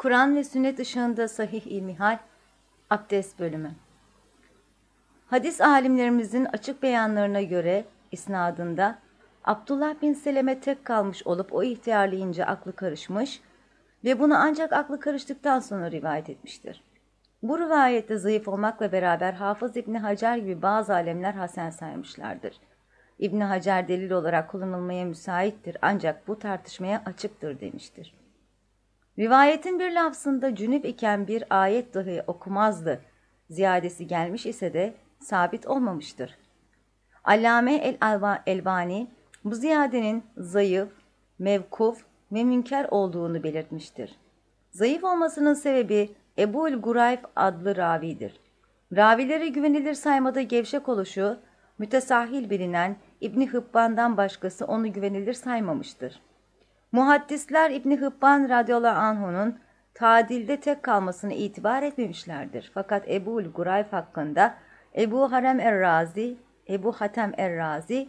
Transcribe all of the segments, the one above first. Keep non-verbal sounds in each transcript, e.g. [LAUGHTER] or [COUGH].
Kur'an ve sünnet ışığında sahih ilmihal, abdest bölümü. Hadis alimlerimizin açık beyanlarına göre isnadında Abdullah bin Seleme tek kalmış olup o ihtiyarlayınca aklı karışmış ve bunu ancak aklı karıştıktan sonra rivayet etmiştir. Bu rivayette zayıf olmakla beraber Hafız İbni Hacer gibi bazı alemler hasen saymışlardır. İbni Hacer delil olarak kullanılmaya müsaittir ancak bu tartışmaya açıktır demiştir. Rivayetin bir lafzında cünüp iken bir ayet dahi okumazdı. Ziyadesi gelmiş ise de sabit olmamıştır. Allame el-Elbani bu ziyadenin zayıf, mevkuf ve münker olduğunu belirtmiştir. Zayıf olmasının sebebi Ebul Gurayf adlı ravidir. Ravileri güvenilir saymada gevşek oluşu, mütesahil bilinen İbni Hıbban'dan başkası onu güvenilir saymamıştır. Muhaddisler İbni Hıbban radıyallahu anh'unun tadilde tek kalmasını itibar etmemişlerdir. Fakat Ebu'l Gurayf hakkında Ebu Harem Errazi, Ebu Hatem Errazi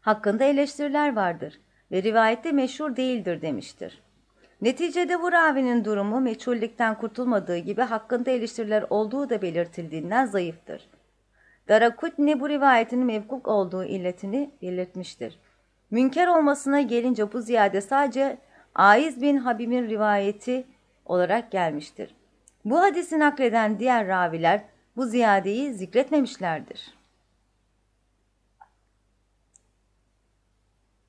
hakkında eleştiriler vardır ve rivayette meşhur değildir demiştir. Neticede bu ravinin durumu meçhullikten kurtulmadığı gibi hakkında eleştiriler olduğu da belirtildiğinden zayıftır. Darakutni bu rivayetin mevkuk olduğu illetini belirtmiştir. Münker olmasına gelince bu ziyade sadece Aiz bin Habib'in rivayeti olarak gelmiştir. Bu hadisi nakleden diğer raviler bu ziyadeyi zikretmemişlerdir.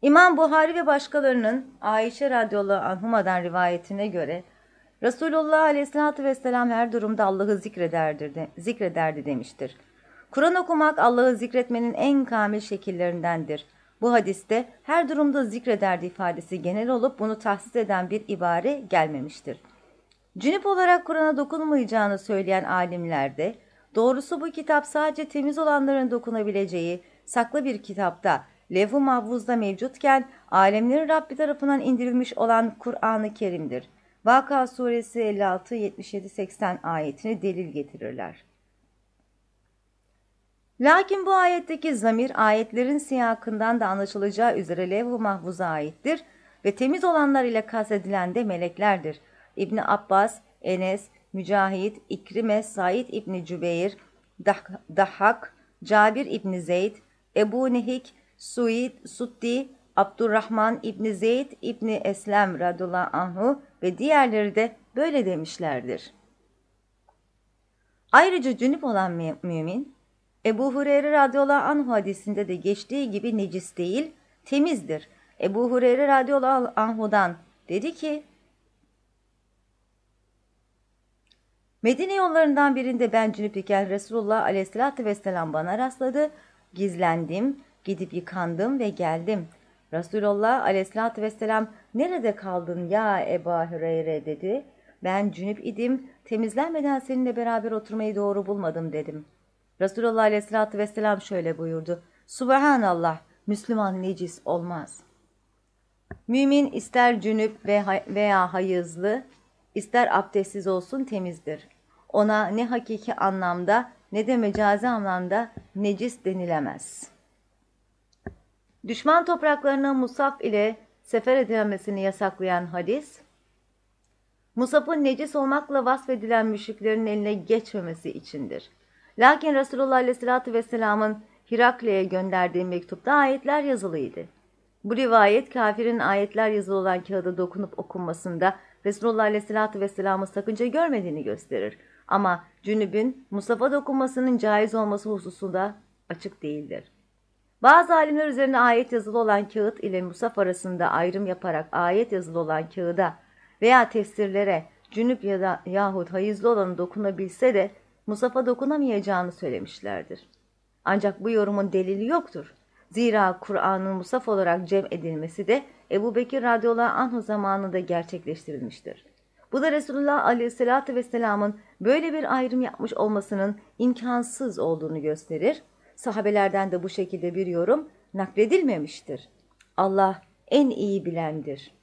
İmam Buhari ve başkalarının Ayşe radıyallahu anhuma'dan rivayetine göre Resulullah aleyhissalatü vesselam her durumda Allah'ı zikrederdi, de, zikrederdi demiştir. Kur'an okumak Allah'ı zikretmenin en kamil şekillerindendir. Bu hadiste her durumda zikrederdi ifadesi genel olup bunu tahsis eden bir ibare gelmemiştir. Cünüp olarak Kur'an'a dokunmayacağını söyleyen alimlerde, doğrusu bu kitap sadece temiz olanların dokunabileceği saklı bir kitapta, levh-u mahfuzda mevcutken alemlerin Rabbi tarafından indirilmiş olan Kur'an-ı Kerim'dir. Vaka suresi 56, 77, 80 ayetini delil getirirler. Lakin bu ayetteki zamir ayetlerin siyakından da anlaşılacağı üzere levh-u mahfuza aittir ve temiz olanlar ile kastedilen de meleklerdir. İbni Abbas, Enes, Mücahit, İkrime, Said İbni Cübeyr, Dahhak, Cabir İbni Zeyd, Ebu Nehik, Suid, Suddi, Abdurrahman İbni Zeyd İbni Eslem radıyallahu anhu ve diğerleri de böyle demişlerdir. Ayrıca cünüp olan mümin, Ebu Hureyre radıyallahu anh hadisinde de geçtiği gibi necis değil, temizdir. Ebu Hureyre radıyallahu anhudan dedi ki, Medine yollarından birinde ben cünüp iken Resulullah aleyhissalatü vesselam bana rastladı. Gizlendim, gidip yıkandım ve geldim. Resulullah aleyhissalatü vesselam nerede kaldın ya Ebu Hureyre dedi. Ben cünüp idim, temizlenmeden seninle beraber oturmayı doğru bulmadım dedim. Resulullah aleyhissalatü vesselam şöyle buyurdu. Subhanallah, Müslüman necis olmaz. Mümin ister cünüp veya hayızlı, ister abdestsiz olsun temizdir. Ona ne hakiki anlamda ne de mecazi anlamda necis denilemez. Düşman topraklarına musaf ile sefer edilmesini yasaklayan hadis, Musaf'ın necis olmakla vasfedilen müşriklerin eline geçmemesi içindir. Lakin Resulullah Aleyhisselatü Vesselam'ın Hirakle'ye gönderdiği mektupta ayetler yazılıydı. Bu rivayet kafirin ayetler yazılı olan kağıda dokunup okunmasında Resulullah Aleyhisselatü Vesselam'ın sakınca görmediğini gösterir. Ama cünübün Mustafa dokunmasının caiz olması hususunda açık değildir. Bazı alimler üzerine ayet yazılı olan kağıt ile musaf arasında ayrım yaparak ayet yazılı olan kağıda veya tefsirlere cünüp ya da yahut hayızlı olanı dokunabilse de Musaf'a dokunamayacağını söylemişlerdir. Ancak bu yorumun delili yoktur. Zira Kur'an'ın Musaf olarak cem edilmesi de Ebu Bekir radıyallahu anh zamanında gerçekleştirilmiştir. Bu da Resulullah aleyhissalatü vesselamın böyle bir ayrım yapmış olmasının imkansız olduğunu gösterir. Sahabelerden de bu şekilde bir yorum nakledilmemiştir. Allah en iyi bilendir.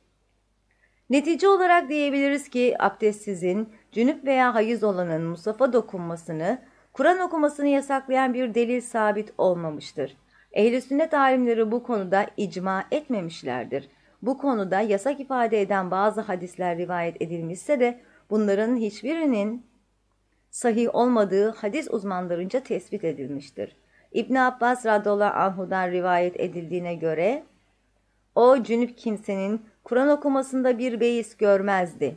Netice olarak diyebiliriz ki abdestsizin, cünüp veya hayız olanın musafa dokunmasını, Kur'an okumasını yasaklayan bir delil sabit olmamıştır. Ehl-i sünnet alimleri bu konuda icma etmemişlerdir. Bu konuda yasak ifade eden bazı hadisler rivayet edilmişse de bunların hiçbirinin sahih olmadığı hadis uzmanlarınca tespit edilmiştir. İbn Abbas radıyallahu anhu'dan rivayet edildiğine göre o cünüp kimsenin Kur'an okumasında bir beis görmezdi.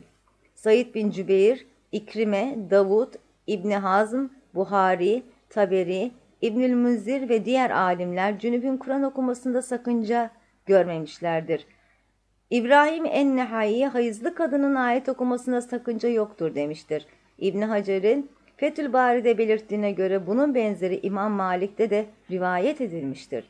Said bin Cübeyr, İkrime, Davud, İbni Hazm, Buhari, Taberi, İbnül Münzir ve diğer alimler cünübün Kur'an okumasında sakınca görmemişlerdir. İbrahim en-Nehai hayızlı kadının ayet okumasına sakınca yoktur demiştir. İbn Hacer'in Fethül Bari'de belirttiğine göre bunun benzeri İmam Malik'te de rivayet edilmiştir.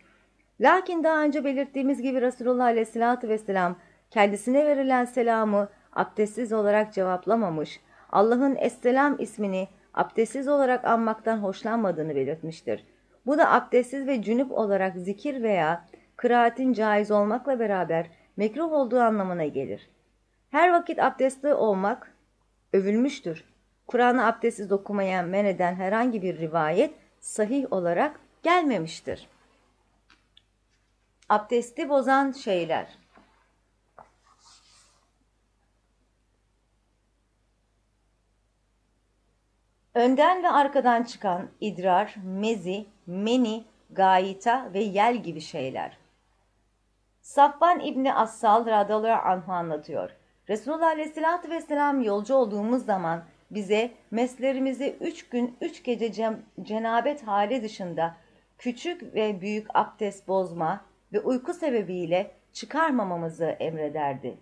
Lakin daha önce belirttiğimiz gibi Resulullah Aleyhisselatü Vesselam kendisine verilen selamı abdestsiz olarak cevaplamamış, Allah'ın Esselam ismini abdestsiz olarak anmaktan hoşlanmadığını belirtmiştir. Bu da abdestsiz ve cünüp olarak zikir veya kıraatin caiz olmakla beraber mekruh olduğu anlamına gelir. Her vakit abdestli olmak övülmüştür. Kur'an'ı abdestsiz okumaya men eden herhangi bir rivayet sahih olarak gelmemiştir. Abdesti bozan şeyler Önden ve arkadan çıkan idrar, mezi, meni, gayita ve yel gibi şeyler. Safvan İbni Assal radıyallahu anhu anlatıyor. Resulullah aleyhissalatü vesselam yolcu olduğumuz zaman bize meslerimizi üç gün üç gece cenabet hali dışında küçük ve büyük abdest bozma ve uyku sebebiyle çıkarmamamızı emrederdi.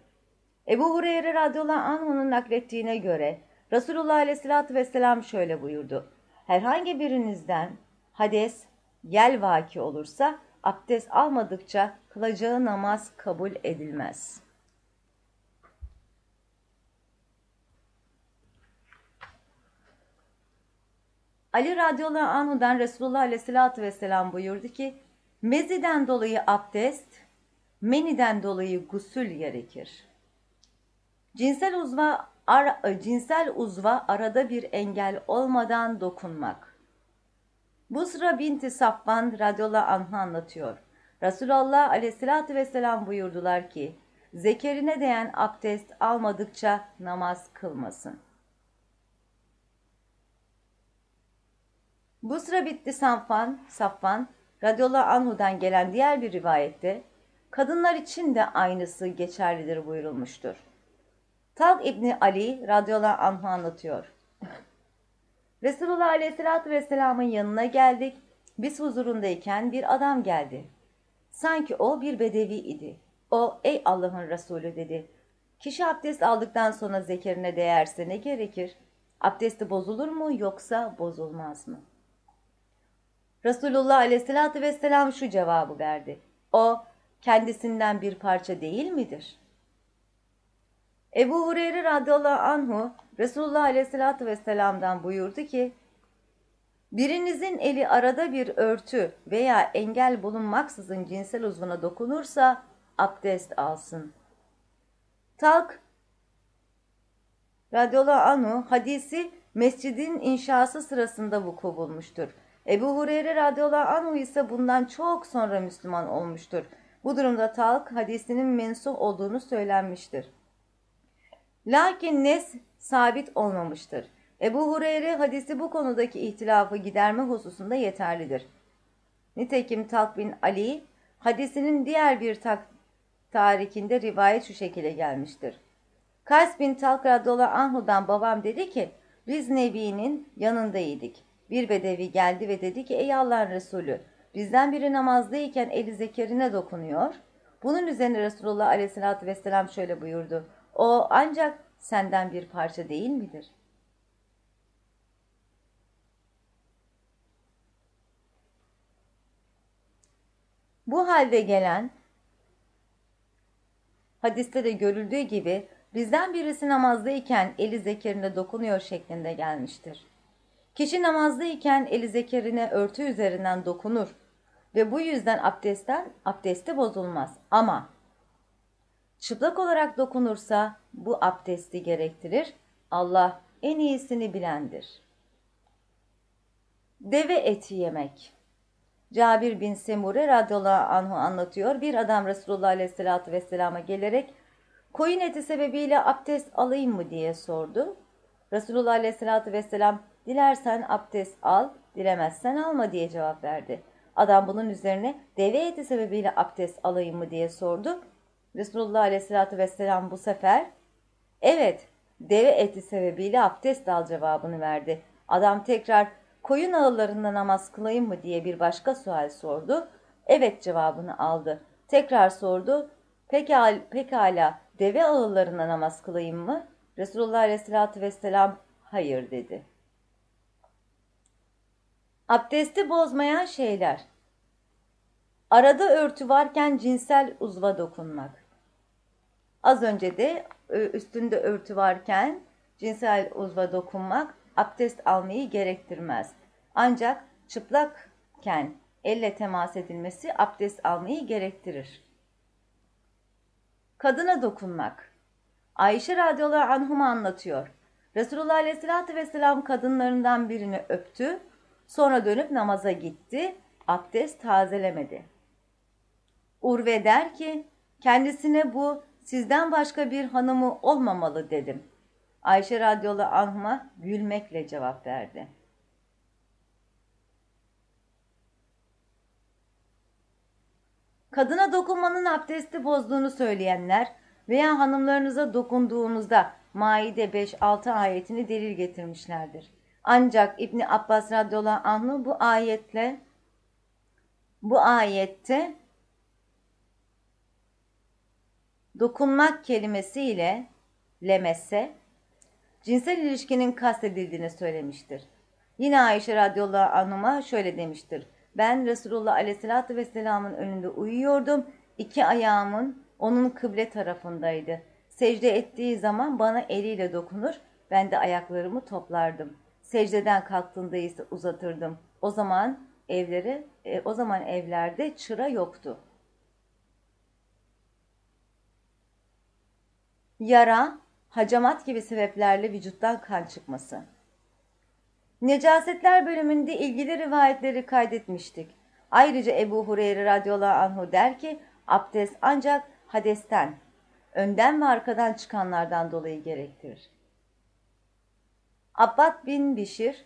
Ebu Hureyre radıyallahu anh'ın naklettiğine göre Resulullah aleyhissalatü vesselam şöyle buyurdu. Herhangi birinizden hades, yel vaki olursa abdest almadıkça kılacağı namaz kabul edilmez. Ali radıyallahu anhu'dan Resulullah aleyhissalatü vesselam buyurdu ki, Meziden dolayı abdest, meniden dolayı gusül gerekir. Cinsel uzva, ara, cinsel uzva arada bir engel olmadan dokunmak. Busra binti Safvan radıyallahu anh'ı anlatıyor. Resulullah aleyhissalatü vesselam buyurdular ki, zekerine değen abdest almadıkça namaz kılmasın. Busra bitti Safvan, Safvan radıyallahu anhu'dan gelen diğer bir rivayette, kadınlar için de aynısı geçerlidir buyurulmuştur. Talk İbni Ali radıyallahu anh'ı anlatıyor. [LAUGHS] Resulullah aleyhissalatü vesselamın yanına geldik. Biz huzurundayken bir adam geldi. Sanki o bir bedevi idi. O ey Allah'ın Resulü dedi. Kişi abdest aldıktan sonra zekerine değerse ne gerekir? Abdesti bozulur mu yoksa bozulmaz mı? Resulullah aleyhissalatü vesselam şu cevabı verdi. O kendisinden bir parça değil midir? Ebu Hureyre radıyallahu anhu Resulullah aleyhissalatü vesselam'dan buyurdu ki, Birinizin eli arada bir örtü veya engel bulunmaksızın cinsel uzvuna dokunursa abdest alsın. Talk radıyallahu anhu hadisi mescidin inşası sırasında vuku bulmuştur. Ebu Hureyre radıyallahu anhu ise bundan çok sonra Müslüman olmuştur. Bu durumda Talk hadisinin mensuh olduğunu söylenmiştir. Lakin nes sabit olmamıştır. Ebu Hureyre hadisi bu konudaki ihtilafı giderme hususunda yeterlidir. Nitekim Talk bin Ali hadisinin diğer bir tak tarikinde rivayet şu şekilde gelmiştir. Kays bin Talk radıyallahu anhudan babam dedi ki biz Nebi'nin yanındaydık. Bir bedevi geldi ve dedi ki ey Allah'ın Resulü bizden biri namazdayken eli zekerine dokunuyor. Bunun üzerine Resulullah aleyhissalatü vesselam şöyle buyurdu. O ancak senden bir parça değil midir? Bu halde gelen hadiste de görüldüğü gibi bizden birisi namazdayken eli zekerine dokunuyor şeklinde gelmiştir. Kişi namazdayken eli zekerine örtü üzerinden dokunur ve bu yüzden abdestten abdesti bozulmaz. Ama çıplak olarak dokunursa bu abdesti gerektirir. Allah en iyisini bilendir. Deve eti yemek Cabir bin Semure radıyallahu anhu anlatıyor. Bir adam Resulullah aleyhissalatü vesselama gelerek koyun eti sebebiyle abdest alayım mı diye sordu. Resulullah aleyhissalatü vesselam dilersen abdest al, dilemezsen alma diye cevap verdi. Adam bunun üzerine deve eti sebebiyle abdest alayım mı diye sordu. Resulullah aleyhissalatü vesselam bu sefer evet deve eti sebebiyle abdest al cevabını verdi. Adam tekrar koyun ağıllarında namaz kılayım mı diye bir başka sual sordu. Evet cevabını aldı. Tekrar sordu. Pekala, pekala deve ağıllarında namaz kılayım mı? Resulullah aleyhissalatü vesselam hayır dedi. Abdesti bozmayan şeyler. Arada örtü varken cinsel uzva dokunmak. Az önce de üstünde örtü varken cinsel uzva dokunmak abdest almayı gerektirmez. Ancak çıplakken elle temas edilmesi abdest almayı gerektirir. Kadına dokunmak. Ayşe radıyallahu anhuma anlatıyor. Resulullah aleyhissalatü vesselam kadınlarından birini öptü, sonra dönüp namaza gitti, abdest tazelemedi. Urve der ki, kendisine bu sizden başka bir hanımı olmamalı dedim. Ayşe radıyallahu anhuma gülmekle cevap verdi. Kadına dokunmanın abdesti bozduğunu söyleyenler veya hanımlarınıza dokunduğunuzda Maide 5-6 ayetini delil getirmişlerdir. Ancak İbni Abbas radıyallahu anh'ı bu ayetle bu ayette dokunmak kelimesiyle lemese cinsel ilişkinin kastedildiğini söylemiştir. Yine Ayşe radıyallahu anh'a şöyle demiştir. Ben Resulullah aleyhissalatü vesselamın önünde uyuyordum. İki ayağımın onun kıble tarafındaydı. Secde ettiği zaman bana eliyle dokunur, ben de ayaklarımı toplardım. Secdeden kalktığında ise uzatırdım. O zaman evleri, e, o zaman evlerde çıra yoktu. Yara, hacamat gibi sebeplerle vücuttan kan çıkması. Necasetler bölümünde ilgili rivayetleri kaydetmiştik. Ayrıca Ebu Hureyre radıyallahu anhu der ki, abdest ancak hadesten, önden ve arkadan çıkanlardan dolayı gerektirir. Abbad bin Bişir,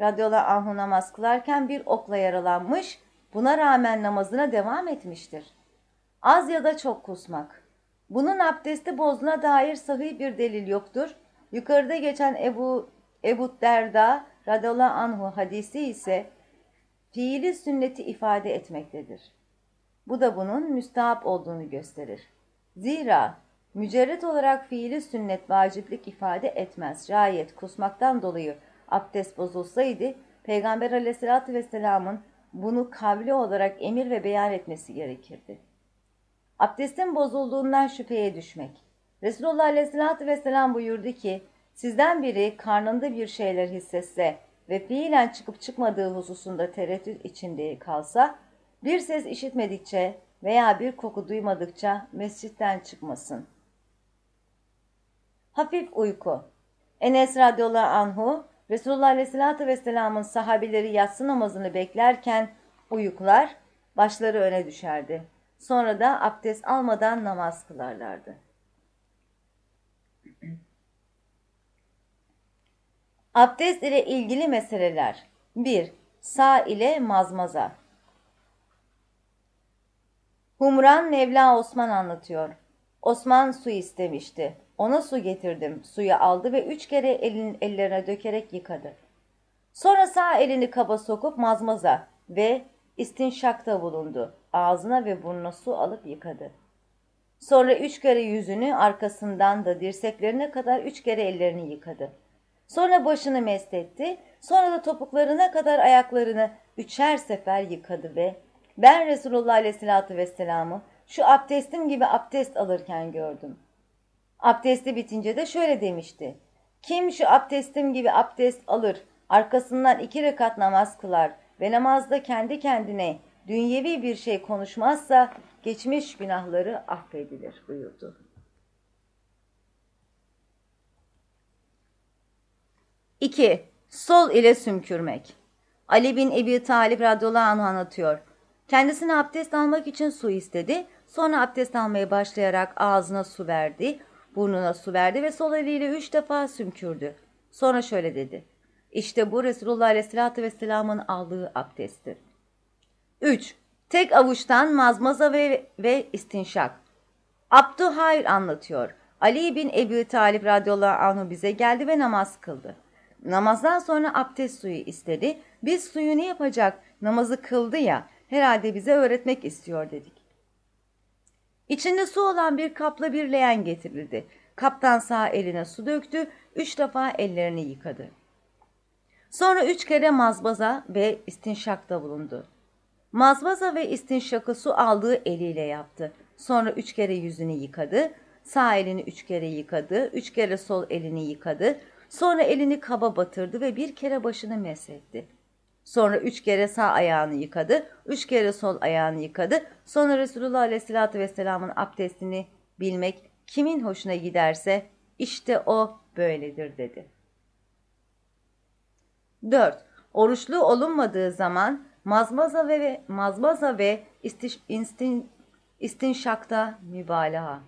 radıyallahu anhu namaz kılarken bir okla yaralanmış, buna rağmen namazına devam etmiştir. Az ya da çok kusmak. Bunun abdesti bozduğuna dair sahih bir delil yoktur. Yukarıda geçen Ebu, Ebu Derda radıyallahu anhu hadisi ise fiili sünneti ifade etmektedir. Bu da bunun müstahap olduğunu gösterir. Zira mücerret olarak fiili sünnet vaciplik ifade etmez. Şayet kusmaktan dolayı abdest bozulsaydı Peygamber aleyhissalatü vesselamın bunu kavli olarak emir ve beyan etmesi gerekirdi. Abdestin bozulduğundan şüpheye düşmek. Resulullah aleyhissalatü vesselam buyurdu ki, sizden biri karnında bir şeyler hissetse ve fiilen çıkıp çıkmadığı hususunda tereddüt içinde kalsa, bir ses işitmedikçe veya bir koku duymadıkça mescitten çıkmasın. Hafif uyku Enes radıyallahu anhu, Resulullah aleyhissalatü vesselamın sahabileri yatsı namazını beklerken uyuklar, başları öne düşerdi. Sonra da abdest almadan namaz kılarlardı. [CLEARS THROAT] Abdest ile ilgili meseleler 1. Sağ ile mazmaza Humran Mevla Osman anlatıyor. Osman su istemişti. Ona su getirdim. Suyu aldı ve üç kere elin, ellerine dökerek yıkadı. Sonra sağ elini kaba sokup mazmaza ve istinşakta bulundu. Ağzına ve burnuna su alıp yıkadı. Sonra üç kere yüzünü arkasından da dirseklerine kadar üç kere ellerini yıkadı. Sonra başını mesletti. Sonra da topuklarına kadar ayaklarını üçer sefer yıkadı ve ben Resulullah Aleyhisselatü Vesselam'ı şu abdestim gibi abdest alırken gördüm. Abdesti bitince de şöyle demişti. Kim şu abdestim gibi abdest alır, arkasından iki rekat namaz kılar ve namazda kendi kendine dünyevi bir şey konuşmazsa geçmiş günahları affedilir buyurdu. 2. Sol ile sümkürmek. Ali bin Ebi Talip radıyallahu anh anlatıyor. Kendisine abdest almak için su istedi. Sonra abdest almaya başlayarak ağzına su verdi, burnuna su verdi ve sol eliyle üç defa sümkürdü. Sonra şöyle dedi. İşte bu Resulullah Aleyhisselatü Vesselam'ın aldığı abdesttir. 3. Tek avuçtan mazmaza ve, ve istinşak. Abdühayr anlatıyor. Ali bin Ebu Talip radıyallahu anh'u bize geldi ve namaz kıldı. Namazdan sonra abdest suyu istedi. Biz suyu ne yapacak? Namazı kıldı ya, herhalde bize öğretmek istiyor dedik. İçinde su olan bir kapla bir leğen getirildi. Kaptan sağ eline su döktü, üç defa ellerini yıkadı. Sonra üç kere mazbaza ve istinşakta bulundu. Mazbaza ve istinşakı su aldığı eliyle yaptı. Sonra üç kere yüzünü yıkadı, sağ elini üç kere yıkadı, üç kere sol elini yıkadı, sonra elini kaba batırdı ve bir kere başını mesetti. Sonra üç kere sağ ayağını yıkadı, üç kere sol ayağını yıkadı. Sonra Resulullah Aleyhisselatü Vesselam'ın abdestini bilmek kimin hoşuna giderse işte o böyledir dedi. 4. Oruçlu olunmadığı zaman mazmaza ve mazmaza ve istiş, istin, istinşakta mübalağa.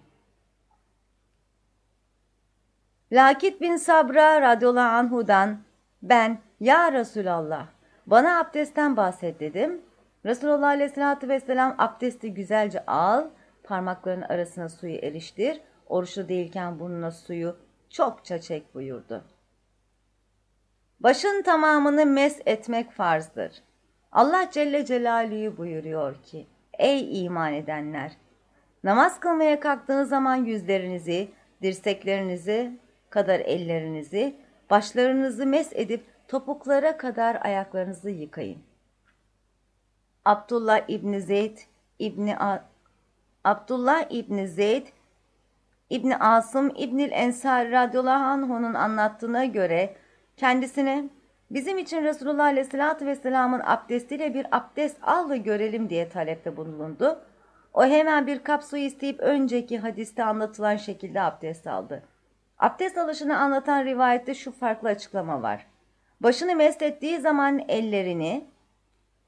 Lakit bin Sabra radıyallahu anhudan ben ya Resulallah bana abdestten bahset dedim. Resulullah aleyhissalatü vesselam abdesti güzelce al, parmakların arasına suyu eriştir, oruçlu değilken burnuna suyu çokça çek buyurdu. Başın tamamını mes etmek farzdır. Allah Celle Celaluhu buyuruyor ki, Ey iman edenler! Namaz kılmaya kalktığınız zaman yüzlerinizi, dirseklerinizi kadar ellerinizi, başlarınızı mes edip topuklara kadar ayaklarınızı yıkayın. Abdullah İbni Zeyd İbni A Abdullah İbni Zeyd İbni Asım İbnil Ensar radıyallahu anh'un anlattığına göre kendisine bizim için Resulullah aleyhissalatü vesselamın abdestiyle bir abdest al da görelim diye talepte bulundu. O hemen bir kap su isteyip önceki hadiste anlatılan şekilde abdest aldı. Abdest alışını anlatan rivayette şu farklı açıklama var. Başını meslettiği zaman ellerini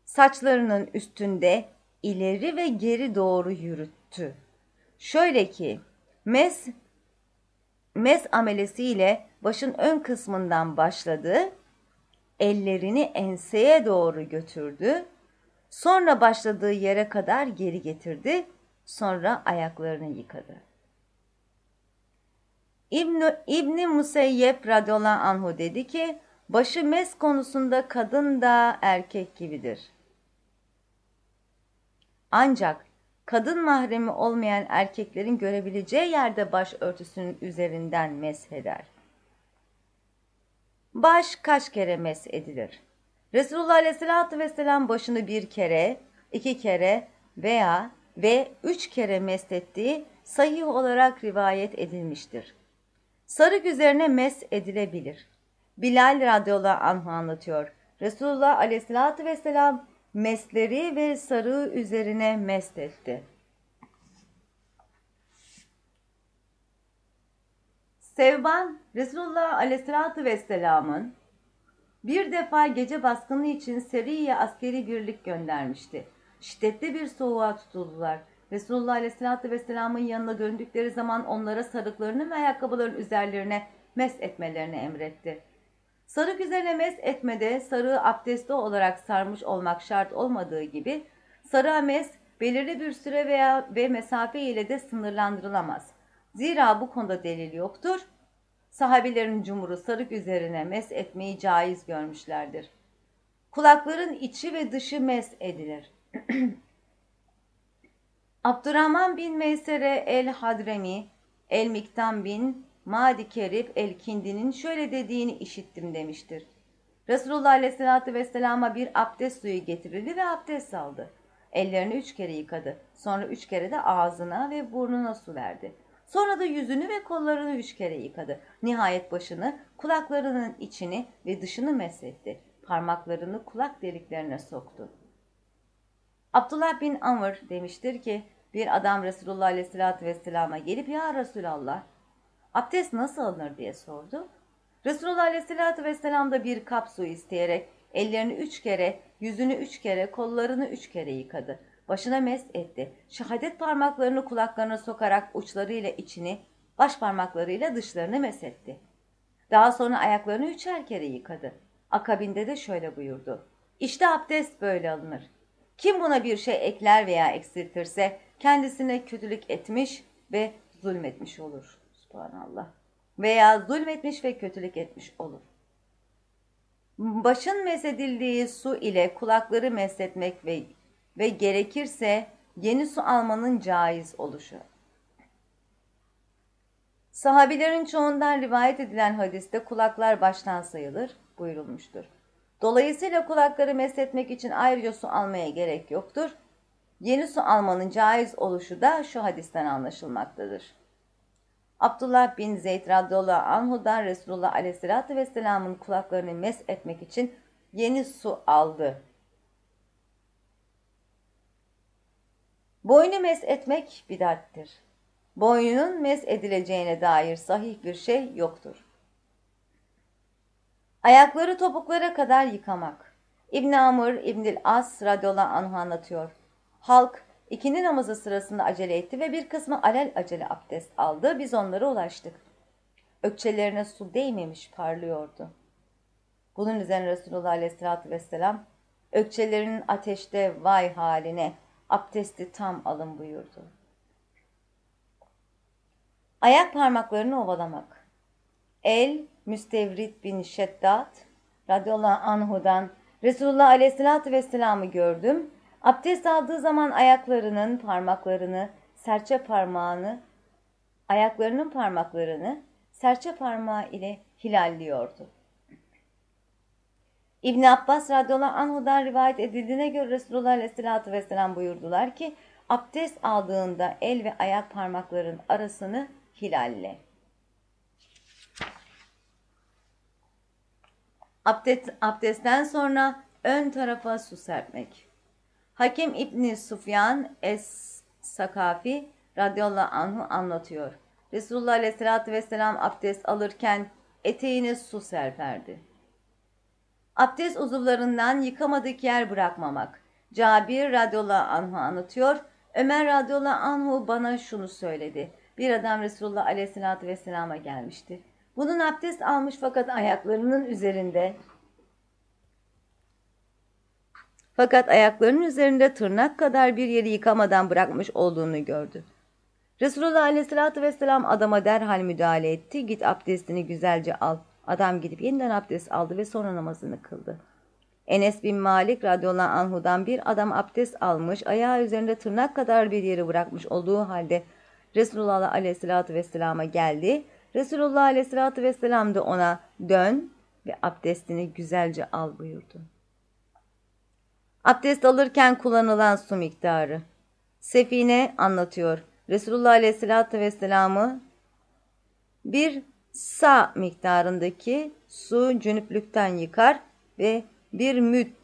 saçlarının üstünde ileri ve geri doğru yürüttü. Şöyle ki mes mes amelesiyle başın ön kısmından başladı, ellerini enseye doğru götürdü, sonra başladığı yere kadar geri getirdi, sonra ayaklarını yıkadı. İbn İbni Museyyep radıyallahu anhu dedi ki, başı mes konusunda kadın da erkek gibidir. Ancak kadın mahremi olmayan erkeklerin görebileceği yerde baş örtüsünün üzerinden mesheder. Baş kaç kere mes edilir? Resulullah Aleyhisselatü Vesselam başını bir kere, iki kere veya ve üç kere meslettiği sahih olarak rivayet edilmiştir. Sarık üzerine mes edilebilir. Bilal radıyallahu anh anlatıyor. Resulullah aleyhissalatü vesselam mesleri ve sarığı üzerine mest etti. Sevban, Resulullah aleyhissalatü vesselamın bir defa gece baskını için Seriye askeri birlik göndermişti. Şiddetli bir soğuğa tutuldular. Resulullah aleyhissalatü vesselamın yanına döndükleri zaman onlara sarıklarını ve ayakkabıların üzerlerine mes etmelerini emretti. Sarık üzerine mes etmede sarığı abdestli olarak sarmış olmak şart olmadığı gibi sarığa mes belirli bir süre veya ve mesafe ile de sınırlandırılamaz. Zira bu konuda delil yoktur. Sahabilerin cumhuru sarık üzerine mes etmeyi caiz görmüşlerdir. Kulakların içi ve dışı mes edilir. [CLEARS THROAT] Abdurrahman bin Meysere el-Hadremi, el-Miktam bin Madi Kerib el-Kindi'nin şöyle dediğini işittim demiştir. Resulullah Aleyhisselatü Vesselam'a bir abdest suyu getirildi ve abdest aldı. Ellerini üç kere yıkadı. Sonra üç kere de ağzına ve burnuna su verdi. Sonra da yüzünü ve kollarını üç kere yıkadı. Nihayet başını, kulaklarının içini ve dışını mesetti. Parmaklarını kulak deliklerine soktu. Abdullah bin Amr demiştir ki bir adam Resulullah Aleyhisselatü Vesselam'a gelip ya Resulallah abdest nasıl alınır diye sordu. Resulullah Aleyhisselatü Vesselam da bir kap su isteyerek Ellerini üç kere, yüzünü üç kere, kollarını üç kere yıkadı. Başına mest etti. Şehadet parmaklarını kulaklarına sokarak uçlarıyla içini, baş parmaklarıyla dışlarını mesetti. Daha sonra ayaklarını üçer kere yıkadı. Akabinde de şöyle buyurdu. İşte abdest böyle alınır. Kim buna bir şey ekler veya eksiltirse kendisine kötülük etmiş ve zulmetmiş olur. Subhanallah. Veya zulmetmiş ve kötülük etmiş olur. Başın mesedildiği su ile kulakları mesletmek ve, ve gerekirse yeni su almanın caiz oluşu. Sahabilerin çoğundan rivayet edilen hadiste kulaklar baştan sayılır buyurulmuştur. Dolayısıyla kulakları mesletmek için ayrıca su almaya gerek yoktur. Yeni su almanın caiz oluşu da şu hadisten anlaşılmaktadır. Abdullah bin Zeyd radıyallahu anhudan Resulullah aleyhissalatü vesselamın kulaklarını mes etmek için yeni su aldı. Boynu mes etmek bidattir. Boynunun mes edileceğine dair sahih bir şey yoktur. Ayakları topuklara kadar yıkamak. İbn Amr İbnül As radıyallahu anh anlatıyor. Halk ikindi namazı sırasında acele etti ve bir kısmı alel acele abdest aldı. Biz onlara ulaştık. Ökçelerine su değmemiş parlıyordu. Bunun üzerine Resulullah aleyhissalatü vesselam ökçelerinin ateşte vay haline abdesti tam alın buyurdu. Ayak parmaklarını ovalamak. El, Müstevrit bin Şeddat radıyallahu anhudan Resulullah aleyhissalatü vesselam'ı gördüm. Abdest aldığı zaman ayaklarının parmaklarını, serçe parmağını, ayaklarının parmaklarını serçe parmağı ile hilalliyordu. İbn Abbas radıyallahu anhudan rivayet edildiğine göre Resulullah aleyhissalatü vesselam buyurdular ki abdest aldığında el ve ayak parmakların arasını hilalle. Abdest, abdestten sonra ön tarafa su serpmek. Hakim İbni Sufyan Es-Sakafi radıyallahu anhu anlatıyor. Resulullah aleyhissalatü vesselam abdest alırken eteğine su serperdi. Abdest uzuvlarından yıkamadık yer bırakmamak. Cabir radıyallahu anhu anlatıyor. Ömer radıyallahu anhu bana şunu söyledi. Bir adam Resulullah aleyhissalatü vesselama gelmişti. Bunun abdest almış fakat ayaklarının üzerinde fakat ayaklarının üzerinde tırnak kadar bir yeri yıkamadan bırakmış olduğunu gördü. Resulullah aleyhissalatü vesselam adama derhal müdahale etti. Git abdestini güzelce al. Adam gidip yeniden abdest aldı ve sonra namazını kıldı. Enes bin Malik radıyallahu anhudan bir adam abdest almış, ayağı üzerinde tırnak kadar bir yeri bırakmış olduğu halde Resulullah aleyhissalatü vesselama geldi. Resulullah aleyhissalatü vesselam da ona dön ve abdestini güzelce al buyurdu. Abdest alırken kullanılan su miktarı. Sefine anlatıyor. Resulullah aleyhissalatü vesselamı bir sa miktarındaki su cünüplükten yıkar ve bir müt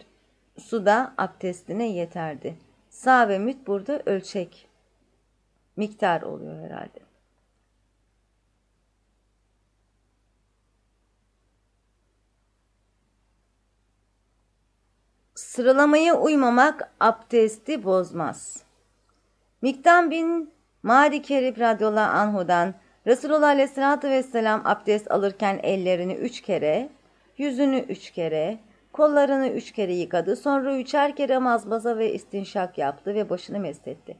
su da abdestine yeterdi. Sa ve müt burada ölçek miktar oluyor herhalde. Sıralamaya uymamak abdesti bozmaz. Miktam bin Madi Kerib radıyallahu anhudan Resulullah aleyhissalatü vesselam abdest alırken ellerini üç kere, yüzünü üç kere, kollarını üç kere yıkadı. Sonra üçer kere mazmaza ve istinşak yaptı ve başını mesletti.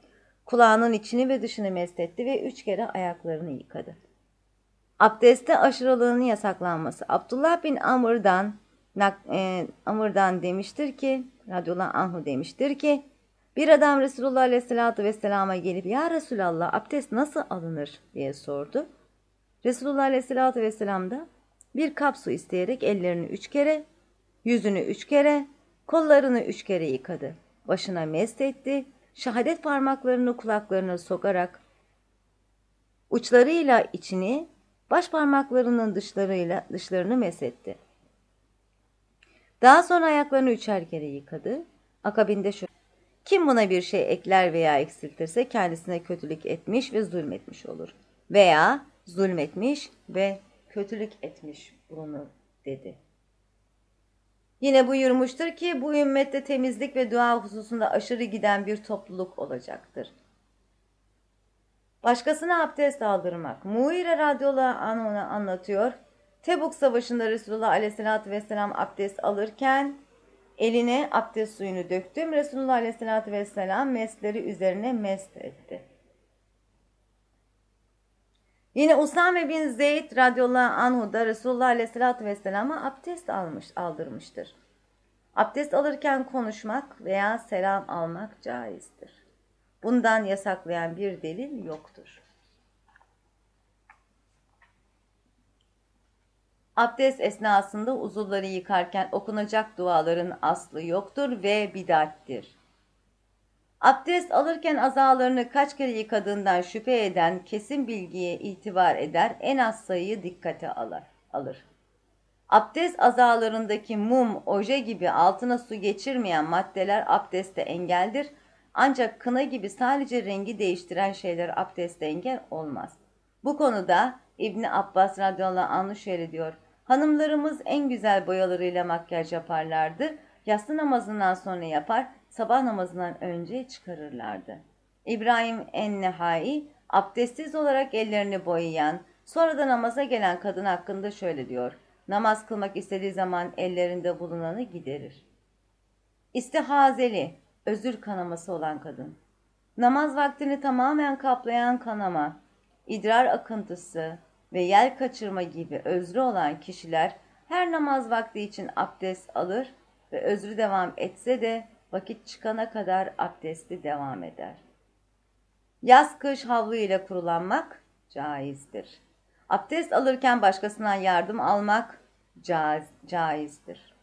Kulağının içini ve dışını mesletti ve üç kere ayaklarını yıkadı. Abdeste aşırılığının yasaklanması. Abdullah bin Amr'dan e, Amr'dan demiştir ki, radıyallahu anhu demiştir ki, bir adam Resulullah aleyhissalatü vesselama gelip ya Resulallah abdest nasıl alınır diye sordu. Resulullah aleyhissalatü vesselam da bir kap su isteyerek ellerini üç kere, yüzünü üç kere, kollarını üç kere yıkadı. Başına mest etti, şehadet parmaklarını kulaklarına sokarak uçlarıyla içini, baş parmaklarının dışlarıyla dışlarını mesetti. Daha sonra ayaklarını üçer kere yıkadı. Akabinde şu kim buna bir şey ekler veya eksiltirse kendisine kötülük etmiş ve zulmetmiş olur. Veya zulmetmiş ve kötülük etmiş bulunur dedi. Yine buyurmuştur ki bu ümmette temizlik ve dua hususunda aşırı giden bir topluluk olacaktır. Başkasına abdest aldırmak. Muire radyola anlatıyor. Tebuk savaşında Resulullah aleyhissalatü vesselam abdest alırken eline abdest suyunu döktüm. Resulullah aleyhissalatü vesselam mesleri üzerine mest etti. Yine Usame bin Zeyd radıyallahu anhu da Resulullah aleyhissalatü vesselama abdest almış, aldırmıştır. Abdest alırken konuşmak veya selam almak caizdir. Bundan yasaklayan bir delil yoktur. Abdest esnasında uzuvları yıkarken okunacak duaların aslı yoktur ve bidattir. Abdest alırken azalarını kaç kere yıkadığından şüphe eden kesin bilgiye itibar eder, en az sayıyı dikkate alır. alır. Abdest azalarındaki mum, oje gibi altına su geçirmeyen maddeler abdeste engeldir. Ancak kına gibi sadece rengi değiştiren şeyler abdeste engel olmaz. Bu konuda İbni Abbas radıyallahu anh şöyle diyor. Hanımlarımız en güzel boyalarıyla makyaj yaparlardı. Yatsı namazından sonra yapar, sabah namazından önce çıkarırlardı. İbrahim en-Nehai, abdestsiz olarak ellerini boyayan, sonra da namaza gelen kadın hakkında şöyle diyor. Namaz kılmak istediği zaman ellerinde bulunanı giderir. İstihazeli, özür kanaması olan kadın. Namaz vaktini tamamen kaplayan kanama, idrar akıntısı ve yel kaçırma gibi özrü olan kişiler her namaz vakti için abdest alır ve özrü devam etse de vakit çıkana kadar abdesti devam eder. Yaz kış havlu ile kurulanmak caizdir. Abdest alırken başkasından yardım almak caiz, caizdir.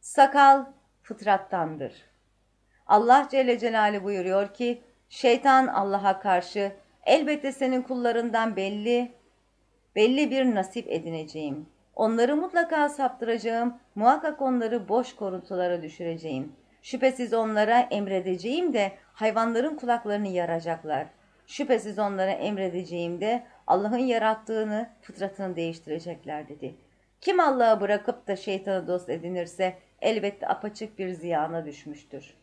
Sakal fıtrattandır. Allah Celle Celaluhu buyuruyor ki, şeytan Allah'a karşı elbette senin kullarından belli, belli bir nasip edineceğim. Onları mutlaka saptıracağım, muhakkak onları boş koruntulara düşüreceğim. Şüphesiz onlara emredeceğim de hayvanların kulaklarını yaracaklar. Şüphesiz onlara emredeceğim de Allah'ın yarattığını, fıtratını değiştirecekler dedi. Kim Allah'ı bırakıp da şeytanı dost edinirse elbette apaçık bir ziyana düşmüştür.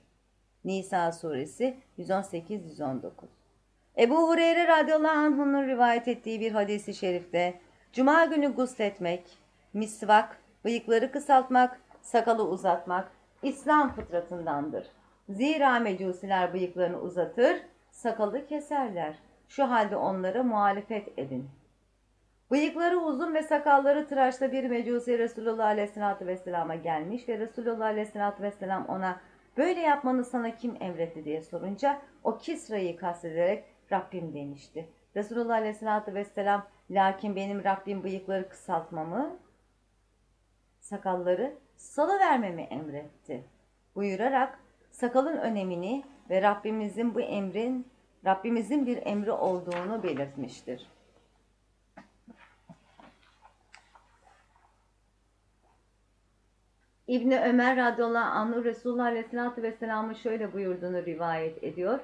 Nisa suresi 118-119 Ebu Hureyre radıyallahu anh'ın rivayet ettiği bir hadisi şerifte Cuma günü gusletmek, misvak, bıyıkları kısaltmak, sakalı uzatmak İslam fıtratındandır. Zira mecusiler bıyıklarını uzatır, sakalı keserler. Şu halde onlara muhalefet edin. Bıyıkları uzun ve sakalları tıraşlı bir mecusi Resulullah Aleyhisselatü Vesselam'a gelmiş ve Resulullah Aleyhisselatü Vesselam ona böyle yapmanı sana kim emretti diye sorunca o Kisra'yı kastederek Rabbim demişti. Resulullah Aleyhisselatü Vesselam lakin benim Rabbim bıyıkları kısaltmamı, sakalları salı vermemi emretti. Buyurarak sakalın önemini ve Rabbimizin bu emrin Rabbimizin bir emri olduğunu belirtmiştir. İbni Ömer radıyallahu anh Resulullah aleyhissalatü vesselam'ın şöyle buyurduğunu rivayet ediyor.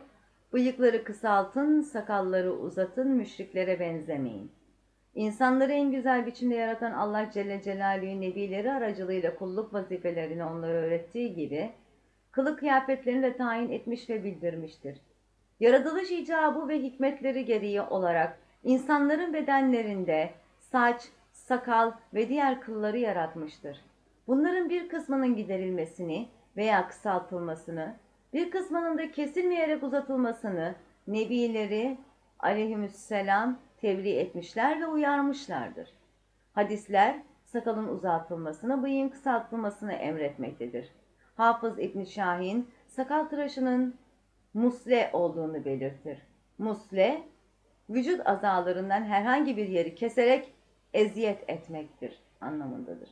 Bıyıkları kısaltın, sakalları uzatın, müşriklere benzemeyin. İnsanları en güzel biçimde yaratan Allah Celle Celaluhu nebileri aracılığıyla kulluk vazifelerini onlara öğrettiği gibi, kılık kıyafetlerini de tayin etmiş ve bildirmiştir. Yaratılış icabı ve hikmetleri gereği olarak insanların bedenlerinde saç, sakal ve diğer kılları yaratmıştır. Bunların bir kısmının giderilmesini veya kısaltılmasını, bir kısmının da kesilmeyerek uzatılmasını nebileri aleyhisselam tebliğ etmişler ve uyarmışlardır. Hadisler sakalın uzatılmasını, bıyığın kısaltılmasını emretmektedir. Hafız İbn Şahin sakal tıraşının musle olduğunu belirtir. Musle, vücut azalarından herhangi bir yeri keserek eziyet etmektir anlamındadır.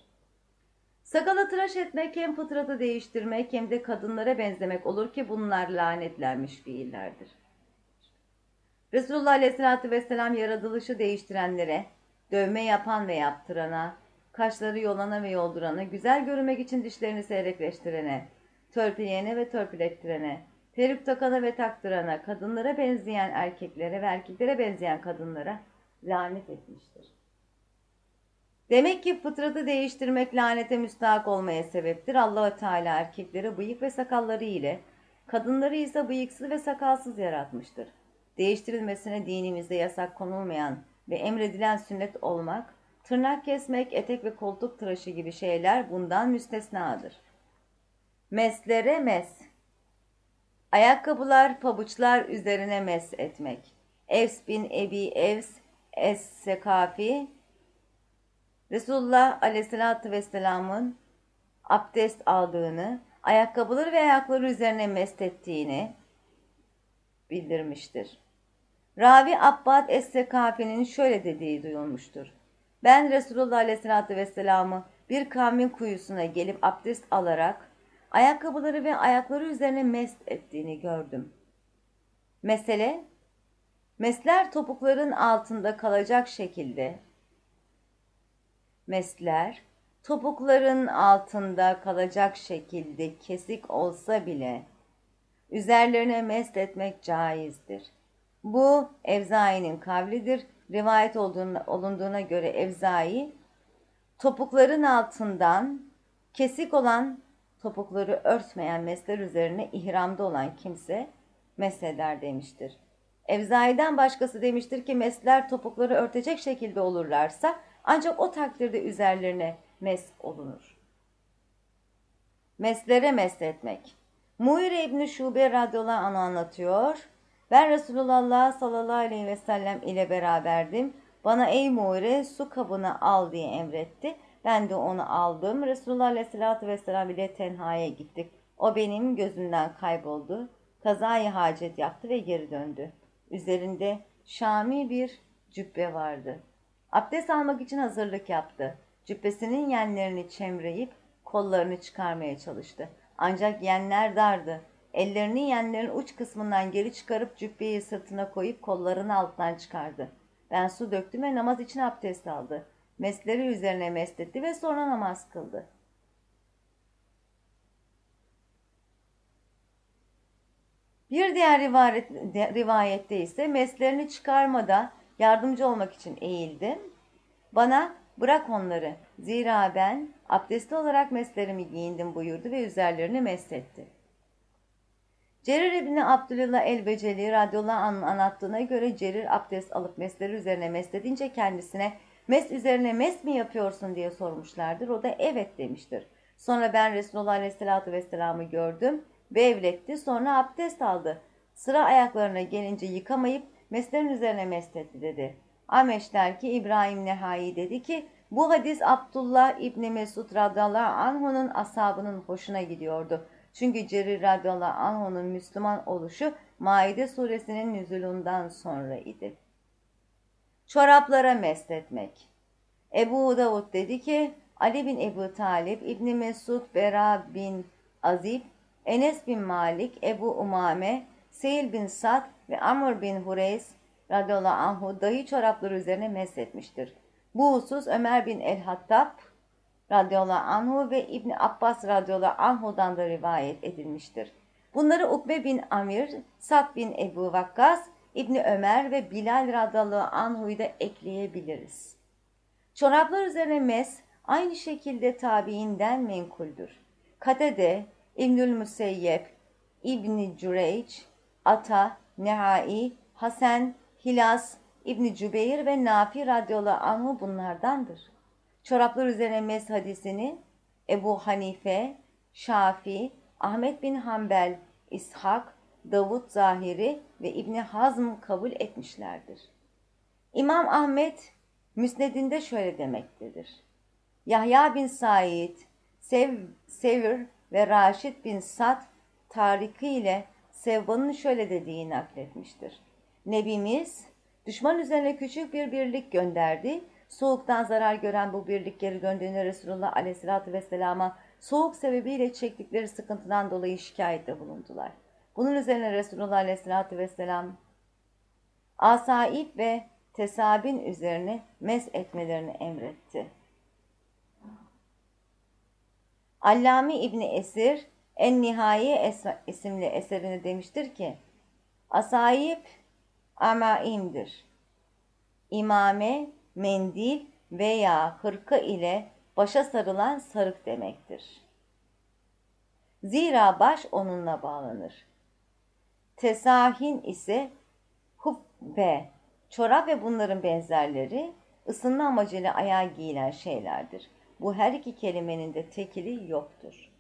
Sakalı tıraş etmek hem fıtratı değiştirmek hem de kadınlara benzemek olur ki bunlar lanetlenmiş fiillerdir. Resulullah Aleyhisselatü Vesselam yaratılışı değiştirenlere, dövme yapan ve yaptırana, kaşları yolana ve yoldurana, güzel görünmek için dişlerini seyrekleştirene, törpüleyene ve törpülettirene, peruk takana ve taktırana, kadınlara benzeyen erkeklere ve erkeklere benzeyen kadınlara lanet etmiştir. Demek ki fıtratı değiştirmek lanete müstahak olmaya sebeptir. allah Teala erkekleri bıyık ve sakalları ile, kadınları ise bıyıksız ve sakalsız yaratmıştır. Değiştirilmesine dinimizde yasak konulmayan ve emredilen sünnet olmak, tırnak kesmek, etek ve koltuk tıraşı gibi şeyler bundan müstesnadır. Meslere mes Ayakkabılar, pabuçlar üzerine mes etmek. Evs bin Ebi Evs Es-Sekafi Resulullah Aleyhisselatü Vesselam'ın abdest aldığını, ayakkabıları ve ayakları üzerine mest ettiğini bildirmiştir. Ravi Abbad Es-Sekafi'nin şöyle dediği duyulmuştur. Ben Resulullah Aleyhisselatü Vesselam'ı bir kavmin kuyusuna gelip abdest alarak ayakkabıları ve ayakları üzerine mest ettiğini gördüm. Mesele, mesler topukların altında kalacak şekilde, mesler topukların altında kalacak şekilde kesik olsa bile, üzerlerine mest etmek caizdir. Bu Evzai'nin kavlidir. Rivayet olduğuna, olunduğuna göre Evzai, topukların altından kesik olan topukları örtmeyen mesler üzerine ihramda olan kimse mesheder demiştir. Evzai'den başkası demiştir ki mesler topukları örtecek şekilde olurlarsa ancak o takdirde üzerlerine mes olunur. Meslere mesletmek. Muire İbni Şube radıyallahu anh anlatıyor. Ben Resulullah sallallahu aleyhi ve sellem ile beraberdim. Bana ey Muire su kabını al diye emretti. Ben de onu aldım. Resulullah Aleyhisselatü Vesselam ile tenhaya gittik. O benim gözümden kayboldu. Kazayı hacet yaptı ve geri döndü. Üzerinde Şami bir cübbe vardı. Abdest almak için hazırlık yaptı. Cübbesinin yenlerini çemreyip kollarını çıkarmaya çalıştı. Ancak yenler dardı. Ellerini yenlerin uç kısmından geri çıkarıp cübbeyi sırtına koyup kollarını alttan çıkardı. Ben su döktüm ve namaz için abdest aldı mesleri üzerine mesletti ve sonra namaz kıldı. Bir diğer rivayet, rivayette ise meslerini çıkarmada yardımcı olmak için eğildim. Bana bırak onları zira ben abdestli olarak meslerimi giyindim buyurdu ve üzerlerini mesletti. Cerir İbni Abdülillah el-Beceli radıyallahu anh'ın anlattığına göre Cerir abdest alıp mesleri üzerine mesledince kendisine Mes üzerine mes mi yapıyorsun diye sormuşlardır. O da evet demiştir. Sonra ben Resulullah Aleyhisselatü Vesselam'ı gördüm ve evletti. Sonra abdest aldı. Sıra ayaklarına gelince yıkamayıp meslerin üzerine mesletti dedi. Ameş der ki İbrahim Nehai dedi ki bu hadis Abdullah İbni Mesud radıyallahu anh'unun ashabının hoşuna gidiyordu. Çünkü Cerir radıyallahu anh'unun Müslüman oluşu Maide suresinin nüzulundan sonra idi. Çoraplara mesletmek. Ebu Davud dedi ki Ali bin Ebu Talip, İbni Mesud, Bera bin Azib, Enes bin Malik, Ebu Umame, Seyil bin Sad ve Amr bin Hureys radıyallahu anhu dayı çorapları üzerine mesletmiştir. Bu husus Ömer bin el-Hattab radıyallahu anhu ve İbn Abbas radıyallahu anhudan da rivayet edilmiştir. Bunları Ukbe bin Amir, Sad bin Ebu Vakkas İbni Ömer ve Bilal radallahu anhu'yu da ekleyebiliriz. Çoraplar üzerine mes aynı şekilde tabiinden menkuldür. Katede, İbnül Müseyyep, İbni Cüreyç, Ata, Nehai, Hasan, Hilas, İbni Cübeyr ve Nafi radıyallahu anhu bunlardandır. Çoraplar üzerine mes hadisini Ebu Hanife, Şafi, Ahmet bin Hanbel, İshak, Davut Zahiri ve İbni Hazm kabul etmişlerdir. İmam Ahmet müsnedinde şöyle demektedir. Yahya bin Said, Sev, Sevir ve Raşid bin Sad tariki ile Sevban'ın şöyle dediğini nakletmiştir. Nebimiz düşman üzerine küçük bir birlik gönderdi. Soğuktan zarar gören bu birlik geri döndüğünde Resulullah aleyhissalatü vesselama soğuk sebebiyle çektikleri sıkıntıdan dolayı şikayette bulundular. Bunun üzerine Resulullah Aleyhisselatü Vesselam asaip ve tesabin üzerine mes etmelerini emretti. Allami İbni Esir En Nihaye isimli eserinde demiştir ki Asayip amaimdir. İmame, mendil veya hırka ile başa sarılan sarık demektir. Zira baş onunla bağlanır. Tesahin ise hubbe, çorap ve bunların benzerleri ısınma amacıyla ayağa giyilen şeylerdir. Bu her iki kelimenin de tekili yoktur.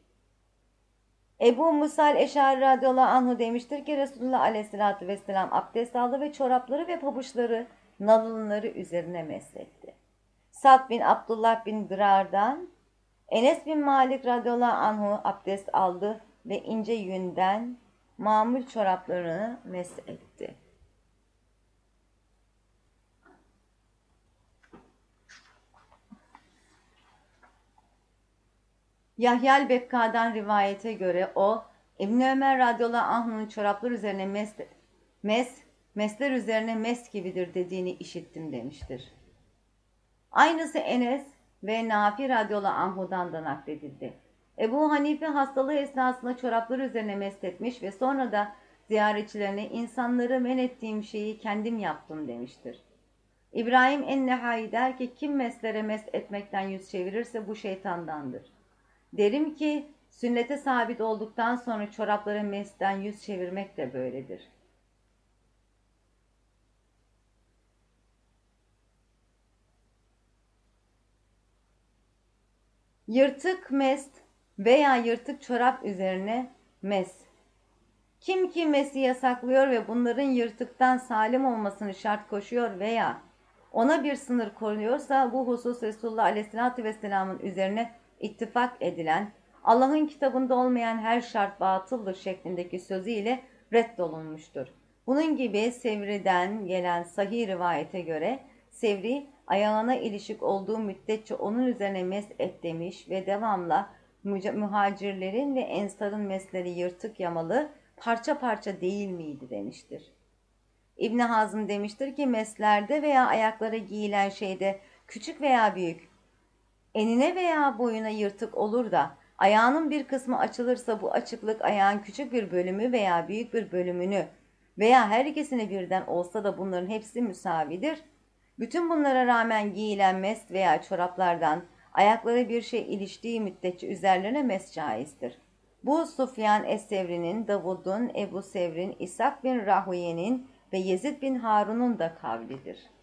Ebu Musal Eşari radıyallahu anhu demiştir ki Resulullah aleyhissalatü vesselam abdest aldı ve çorapları ve pabuçları nalınları üzerine mesletti. Sad bin Abdullah bin Dırar'dan Enes bin Malik radıyallahu anhu abdest aldı ve ince yünden mamul çoraplarını mesletti. Yahyal Bekka'dan rivayete göre o İbn Ömer radıyallahu anh'ın çoraplar üzerine mes, mes, mesler üzerine mes gibidir dediğini işittim demiştir. Aynısı Enes ve Nafi radıyallahu anhudan da nakledildi. Ebu Hanife hastalığı esnasında çoraplar üzerine mest etmiş ve sonra da ziyaretçilerine insanları men ettiğim şeyi kendim yaptım demiştir. İbrahim en-Nehai der ki kim meslere mest etmekten yüz çevirirse bu şeytandandır. Derim ki sünnete sabit olduktan sonra çoraplara mesten yüz çevirmek de böyledir. Yırtık mest veya yırtık çorap üzerine mes. Kim ki mesi yasaklıyor ve bunların yırtıktan salim olmasını şart koşuyor veya ona bir sınır koruyorsa bu husus Resulullah Aleyhisselatü Vesselam'ın üzerine ittifak edilen, Allah'ın kitabında olmayan her şart batıldır şeklindeki sözüyle reddolunmuştur. Bunun gibi Sevri'den gelen sahih rivayete göre Sevri ayağına ilişik olduğu müddetçe onun üzerine mes et demiş ve devamla muhacirlerin ve ensarın mesleri yırtık yamalı parça parça değil miydi demiştir. İbn Hazım demiştir ki meslerde veya ayaklara giyilen şeyde küçük veya büyük enine veya boyuna yırtık olur da ayağının bir kısmı açılırsa bu açıklık ayağın küçük bir bölümü veya büyük bir bölümünü veya her ikisini birden olsa da bunların hepsi müsavidir. Bütün bunlara rağmen giyilen mest veya çoraplardan ayakları bir şey iliştiği müddetçe üzerlerine mes caizdir. Bu Sufyan Es-Sevri'nin, Davud'un, Ebu Sevrin, İshak bin Rahuye'nin ve Yezid bin Harun'un da kavlidir.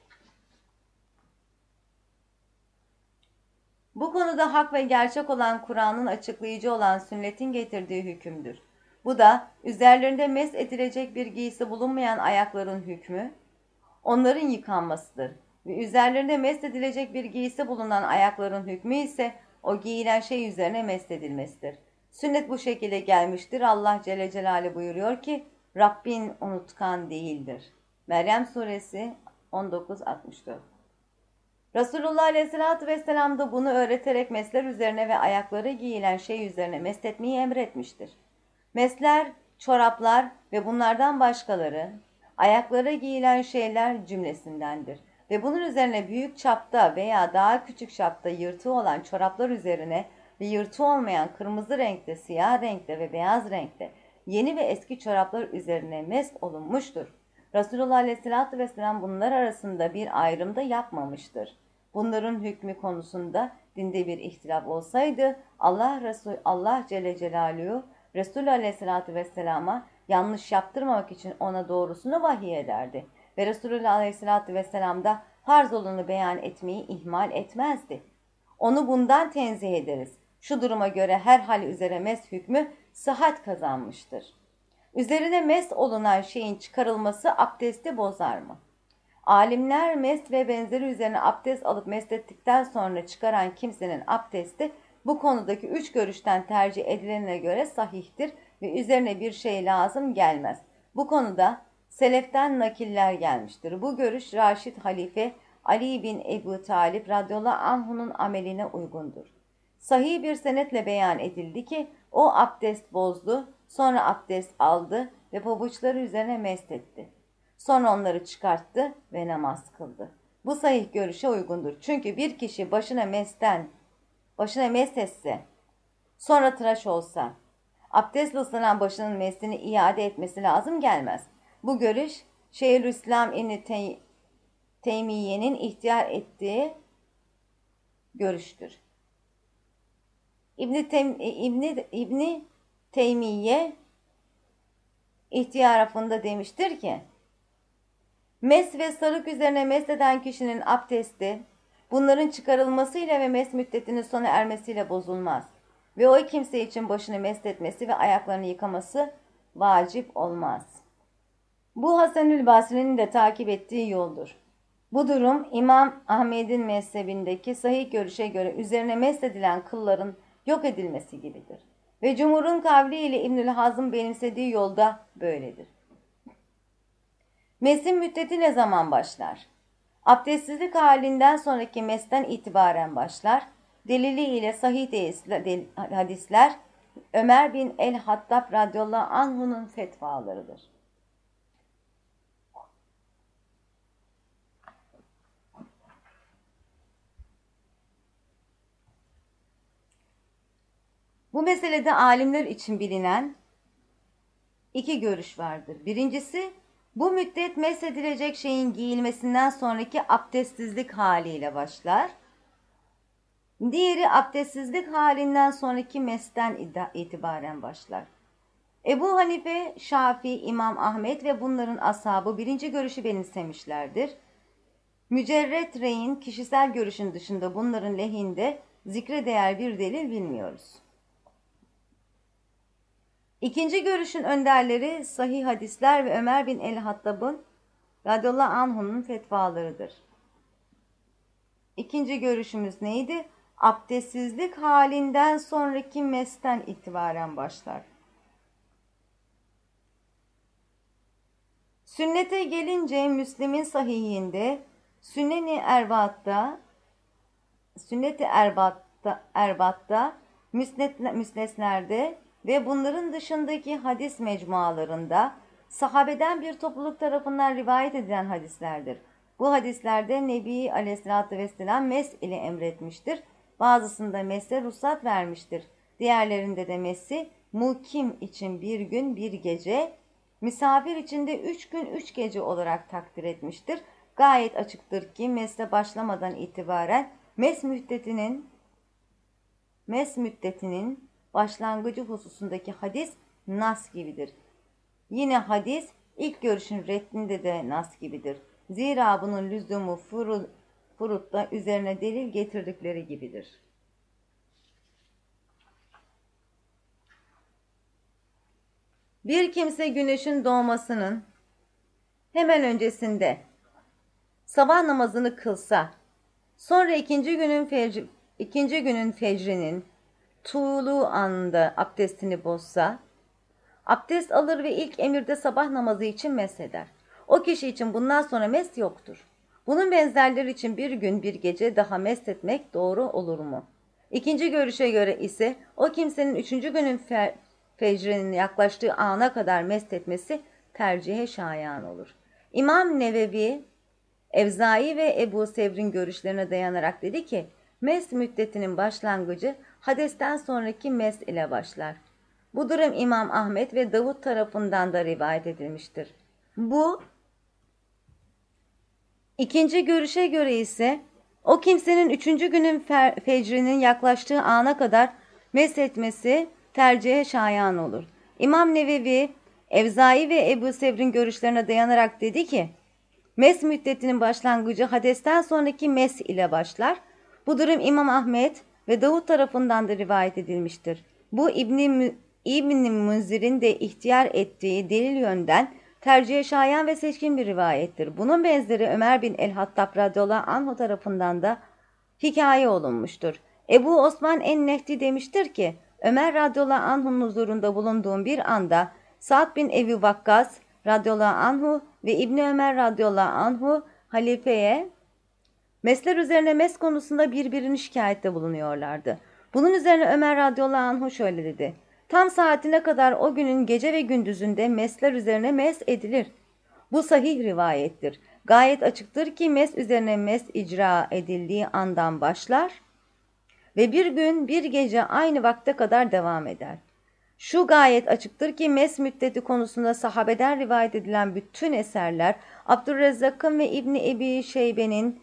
Bu konuda hak ve gerçek olan Kur'an'ın açıklayıcı olan sünnetin getirdiği hükümdür. Bu da üzerlerinde mes edilecek bir giysi bulunmayan ayakların hükmü, onların yıkanmasıdır. Ve üzerlerinde mes edilecek bir giysi bulunan ayakların hükmü ise o giyilen şey üzerine mes edilmesidir. Sünnet bu şekilde gelmiştir. Allah Celle Celaluhu buyuruyor ki Rabbin unutkan değildir. Meryem suresi 19-64 Resulullah Aleyhisselatü Vesselam da bunu öğreterek mesler üzerine ve ayakları giyilen şey üzerine mesletmeyi emretmiştir. Mesler, çoraplar ve bunlardan başkaları, ayaklara giyilen şeyler cümlesindendir. Ve bunun üzerine büyük çapta veya daha küçük çapta yırtığı olan çoraplar üzerine ve yırtığı olmayan kırmızı renkte, siyah renkte ve beyaz renkte yeni ve eski çoraplar üzerine mes olunmuştur. Resulullah Aleyhisselatü Vesselam bunlar arasında bir ayrım da yapmamıştır. Bunların hükmü konusunda dinde bir ihtilaf olsaydı Allah Resul Allah Celle Celaluhu Resul Aleyhisselatü Vesselam'a yanlış yaptırmamak için ona doğrusunu vahiy ederdi. Ve Resulullah Aleyhisselatü Vesselam da farz olanı beyan etmeyi ihmal etmezdi. Onu bundan tenzih ederiz. Şu duruma göre her hal üzere mes hükmü sıhhat kazanmıştır. Üzerine mes olunan şeyin çıkarılması abdesti bozar mı? Alimler mest ve benzeri üzerine abdest alıp meslettikten sonra çıkaran kimsenin abdesti bu konudaki üç görüşten tercih edilene göre sahihtir ve üzerine bir şey lazım gelmez. Bu konuda seleften nakiller gelmiştir. Bu görüş Raşid Halife Ali bin Ebu Talip radıyallahu anh'unun ameline uygundur. Sahih bir senetle beyan edildi ki o abdest bozdu, sonra abdest aldı ve pabuçları üzerine mest etti. Sonra onları çıkarttı ve namaz kıldı. Bu sahih görüşe uygundur. Çünkü bir kişi başına mesten, başına mest etse, sonra tıraş olsa, abdestle ıslanan başının meslini iade etmesi lazım gelmez. Bu görüş Şeyhülislam İbni Teymiye'nin ihtiyar ettiği görüştür. İbni, Tem, İbni, İbni Teymiye ihtiyarafında demiştir ki, Mes ve sarık üzerine mesleden kişinin abdesti, bunların çıkarılmasıyla ve mes müddetinin sona ermesiyle bozulmaz. Ve o kimse için başını mesletmesi ve ayaklarını yıkaması vacip olmaz. Bu Hasanül Basri'nin de takip ettiği yoldur. Bu durum İmam Ahmet'in mezhebindeki sahih görüşe göre üzerine mesledilen kılların yok edilmesi gibidir. Ve Cumhur'un kavliyle İbnül Hazım benimsediği yolda böyledir. Mesin müddeti ne zaman başlar? Abdestsizlik halinden sonraki mesten itibaren başlar. Delili ile sahih hadisler Ömer bin el-Hattab radıyallahu anh'unun fetvalarıdır. Bu meselede alimler için bilinen iki görüş vardır. Birincisi bu müddet mesedilecek şeyin giyilmesinden sonraki abdestsizlik haliyle başlar. Diğeri abdestsizlik halinden sonraki mesten itibaren başlar. Ebu Hanife, Şafii, İmam Ahmet ve bunların ashabı birinci görüşü benimsemişlerdir. Mücerret reyin kişisel görüşün dışında bunların lehinde zikre değer bir delil bilmiyoruz. İkinci görüşün önderleri sahih hadisler ve Ömer bin el-Hattab'ın radıyallahu anh'unun fetvalarıdır. İkinci görüşümüz neydi? Abdestsizlik halinden sonraki mesten itibaren başlar. Sünnete gelince Müslim'in sahihinde Sünnet-i Erbat'ta Sünnet-i Erbat'ta, Erbat'ta Müsnesler'de ve bunların dışındaki hadis mecmualarında sahabeden bir topluluk tarafından rivayet edilen hadislerdir. Bu hadislerde Nebi Aleyhisselatü Vesselam mes ile emretmiştir. Bazısında mese ruhsat vermiştir. Diğerlerinde de mesi mukim için bir gün bir gece, misafir için de üç gün üç gece olarak takdir etmiştir. Gayet açıktır ki mesle başlamadan itibaren mes müddetinin mes müddetinin başlangıcı hususundaki hadis nas gibidir. Yine hadis ilk görüşün reddinde de nas gibidir. Zira bunun lüzumu furu, furutta üzerine delil getirdikleri gibidir. Bir kimse güneşin doğmasının hemen öncesinde sabah namazını kılsa, sonra ikinci günün fecri, ikinci günün fecrinin tuğlu anda abdestini bozsa, abdest alır ve ilk emirde sabah namazı için mesheder. O kişi için bundan sonra mes yoktur. Bunun benzerleri için bir gün bir gece daha mest etmek doğru olur mu? İkinci görüşe göre ise o kimsenin üçüncü günün fe fecrinin yaklaştığı ana kadar mest etmesi tercihe şayan olur. İmam Nevevi, Evzai ve Ebu Sevr'in görüşlerine dayanarak dedi ki, mes müddetinin başlangıcı hadesten sonraki mes ile başlar. Bu durum İmam Ahmet ve Davut tarafından da rivayet edilmiştir. Bu ikinci görüşe göre ise o kimsenin üçüncü günün fecrinin yaklaştığı ana kadar mes etmesi tercihe şayan olur. İmam Nevevi, Evzai ve Ebu Sevr'in görüşlerine dayanarak dedi ki, mes müddetinin başlangıcı hadesten sonraki mes ile başlar. Bu durum İmam Ahmet, ve Davut tarafından da rivayet edilmiştir. Bu İbni, İbni Münzir'in de ihtiyar ettiği delil yönden tercihe şayan ve seçkin bir rivayettir. Bunun benzeri Ömer bin el-Hattab radıyallahu anh tarafından da hikaye olunmuştur. Ebu Osman en-Nehdi demiştir ki, Ömer radıyallahu anh'ın huzurunda bulunduğum bir anda Sa'd bin Evi Vakkas radıyallahu anhu ve İbni Ömer radıyallahu anhu halifeye Mesler üzerine mes konusunda birbirini şikayette bulunuyorlardı. Bunun üzerine Ömer radıyallahu anhu şöyle dedi. Tam saatine kadar o günün gece ve gündüzünde mesler üzerine mes edilir. Bu sahih rivayettir. Gayet açıktır ki mes üzerine mes icra edildiği andan başlar ve bir gün bir gece aynı vakte kadar devam eder. Şu gayet açıktır ki mes müddeti konusunda sahabeden rivayet edilen bütün eserler Abdurrezzak'ın ve İbni Ebi Şeybe'nin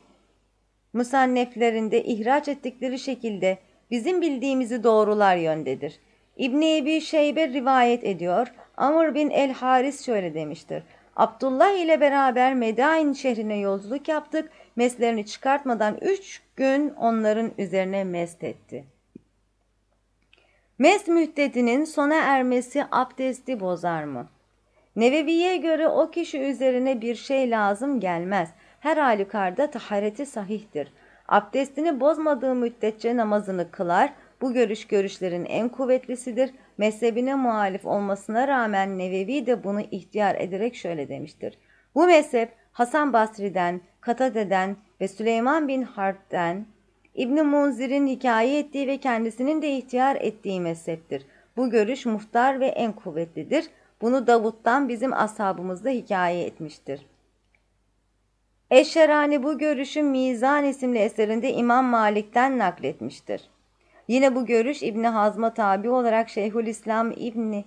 musanneflerinde ihraç ettikleri şekilde bizim bildiğimizi doğrular yöndedir. İbni Ebi Şeybe rivayet ediyor. Amr bin el Haris şöyle demiştir. Abdullah ile beraber Medain şehrine yolculuk yaptık. Meslerini çıkartmadan üç gün onların üzerine mest etti. Mes müddetinin sona ermesi abdesti bozar mı? Nevevi'ye göre o kişi üzerine bir şey lazım gelmez. Her halükarda tahareti sahihtir. Abdestini bozmadığı müddetçe namazını kılar. Bu görüş görüşlerin en kuvvetlisidir. Mezhebine muhalif olmasına rağmen Nevevi de bunu ihtiyar ederek şöyle demiştir. Bu mezhep Hasan Basri'den, Katade'den ve Süleyman bin Harp'ten İbn Munzir'in hikaye ettiği ve kendisinin de ihtiyar ettiği mezheptir. Bu görüş muhtar ve en kuvvetlidir. Bunu Davut'tan bizim ashabımızda hikaye etmiştir. Eşşerani bu görüşü Mizan isimli eserinde İmam Malik'ten nakletmiştir. Yine bu görüş İbni Hazm'a tabi olarak Şeyhülislam İbni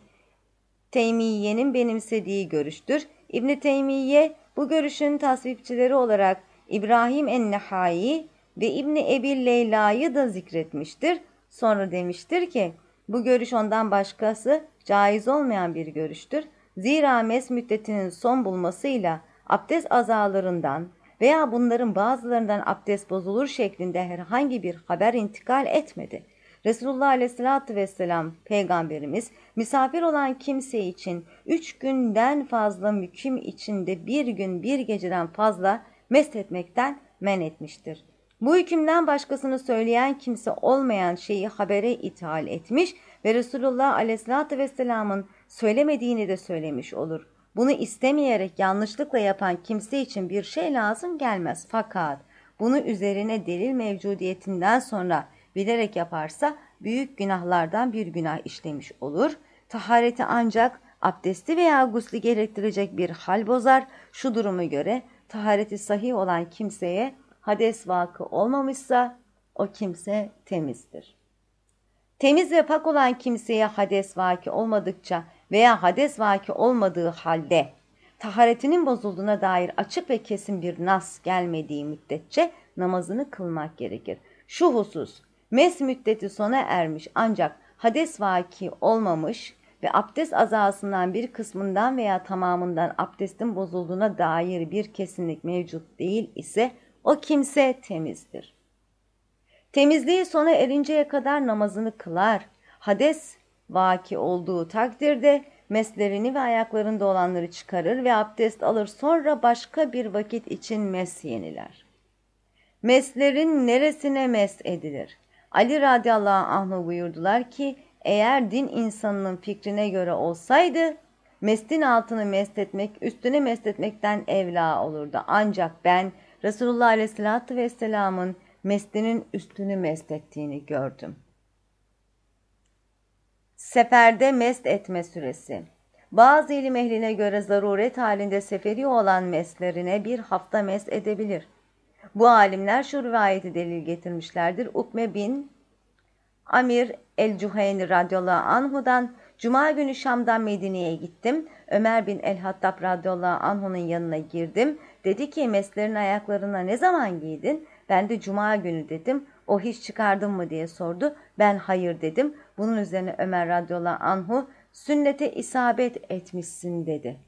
Teymiye'nin benimsediği görüştür. İbni Teymiye bu görüşün tasvipçileri olarak İbrahim en-Nehai ve İbni Ebi Leyla'yı da zikretmiştir. Sonra demiştir ki bu görüş ondan başkası caiz olmayan bir görüştür. Zira mes müddetinin son bulmasıyla abdest azalarından veya bunların bazılarından abdest bozulur şeklinde herhangi bir haber intikal etmedi. Resulullah Aleyhisselatü Vesselam Peygamberimiz misafir olan kimse için üç günden fazla müküm içinde bir gün bir geceden fazla mest etmekten men etmiştir. Bu hükümden başkasını söyleyen kimse olmayan şeyi habere ithal etmiş ve Resulullah Aleyhisselatü Vesselam'ın söylemediğini de söylemiş olur. Bunu istemeyerek yanlışlıkla yapan kimse için bir şey lazım gelmez. Fakat bunu üzerine delil mevcudiyetinden sonra bilerek yaparsa büyük günahlardan bir günah işlemiş olur. Tahareti ancak abdesti veya gusli gerektirecek bir hal bozar. Şu durumu göre tahareti sahih olan kimseye hades vakı olmamışsa o kimse temizdir. Temiz ve pak olan kimseye hades vaki olmadıkça veya hades vaki olmadığı halde taharetinin bozulduğuna dair açık ve kesin bir nas gelmediği müddetçe namazını kılmak gerekir. Şu husus mes müddeti sona ermiş ancak hades vaki olmamış ve abdest azasından bir kısmından veya tamamından abdestin bozulduğuna dair bir kesinlik mevcut değil ise o kimse temizdir. Temizliği sona erinceye kadar namazını kılar. Hades vaki olduğu takdirde meslerini ve ayaklarında olanları çıkarır ve abdest alır sonra başka bir vakit için mes yeniler. Meslerin neresine mes edilir? Ali radıyallahu anh buyurdular ki eğer din insanının fikrine göre olsaydı mestin altını mest etmek üstüne mest etmekten evla olurdu. Ancak ben Resulullah aleyhissalatü vesselamın meslinin üstünü mest ettiğini gördüm. Seferde mest etme süresi Bazı ilim ehline göre zaruret halinde seferi olan meslerine bir hafta mest edebilir. Bu alimler şu rivayeti delil getirmişlerdir. Ukme bin Amir el-Cuheyni radıyallahu anhudan Cuma günü Şam'dan Medine'ye gittim. Ömer bin el-Hattab radıyallahu anhu'nun yanına girdim. Dedi ki meslerin ayaklarına ne zaman giydin? Ben de cuma günü dedim. O hiç çıkardın mı diye sordu. Ben hayır dedim. Bunun üzerine Ömer radıyallahu anhu sünnete isabet etmişsin dedi.